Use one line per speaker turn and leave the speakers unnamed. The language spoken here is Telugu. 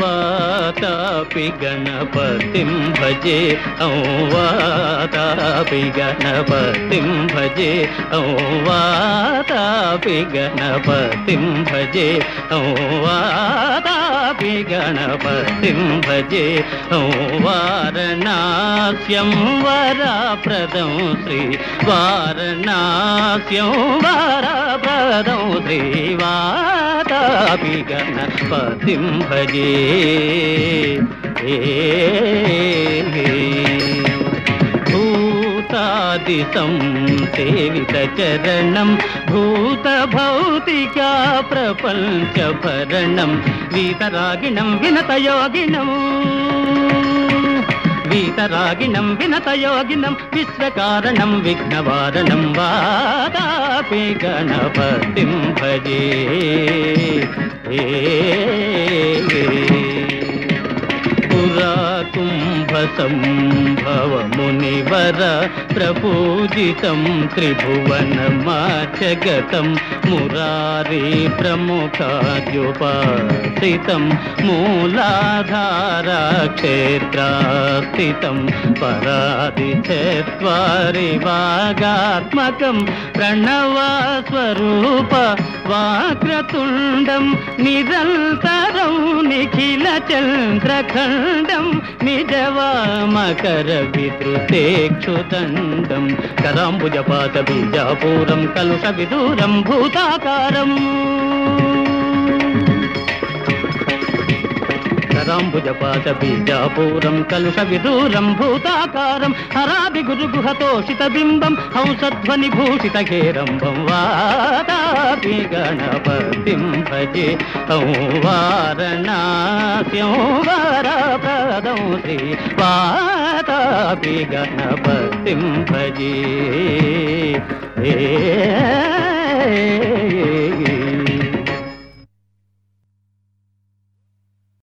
వాతాపి గణపతిం భజే ఔ వాతాపి గణపతిం భజే ఔ వాతాపి గణపతిం భజే ఔ వాతాపి గణపతిం భజే ఔ వారణాస్యం వరప్రదం శ్రీ వారణాస్యం వరప్రదం శ్రీ వాతాపి గణపతిం భజే భూతాదితం సేవిత చరణం భూత భౌతికా ప్రపంచ భరణం వీతరాగిణం వినతయోగిణం. వీతరాగిణం వినతయోగినం విశ్వకారణం విఘ్నవారణం వాదాపి గణపతిం భజే. పురా కుంభ ప్రపూజితం త్రిభువనమాచగతం మురారి ప్రముఖాద్యుపాసితం మూలాధార క్షేత్రాస్థితం పరాది చరి వాగాత్మకం ప్రణవస్వరూప వాక్రతుండం నిరంతరం నిఖిల చంద్రఖండం నిజవామకర విద్రుతేక్షుదండం కరాంబుజపాత బీజాపూరం కలుష విదూరం భూత భూతాకారం కరాంబుజపాత బీజాపూరం కలుష విదూరం భూతాకారం హరాది గురు గుహతోషిత బింబం హంసధ్వని భూషిత కేరంబం వాదాపి గణపతిం భజే ఔ వారణాస్యం వరప్రదం శ్రీ వాదాపి గణపతిం భజే ఏ ಏ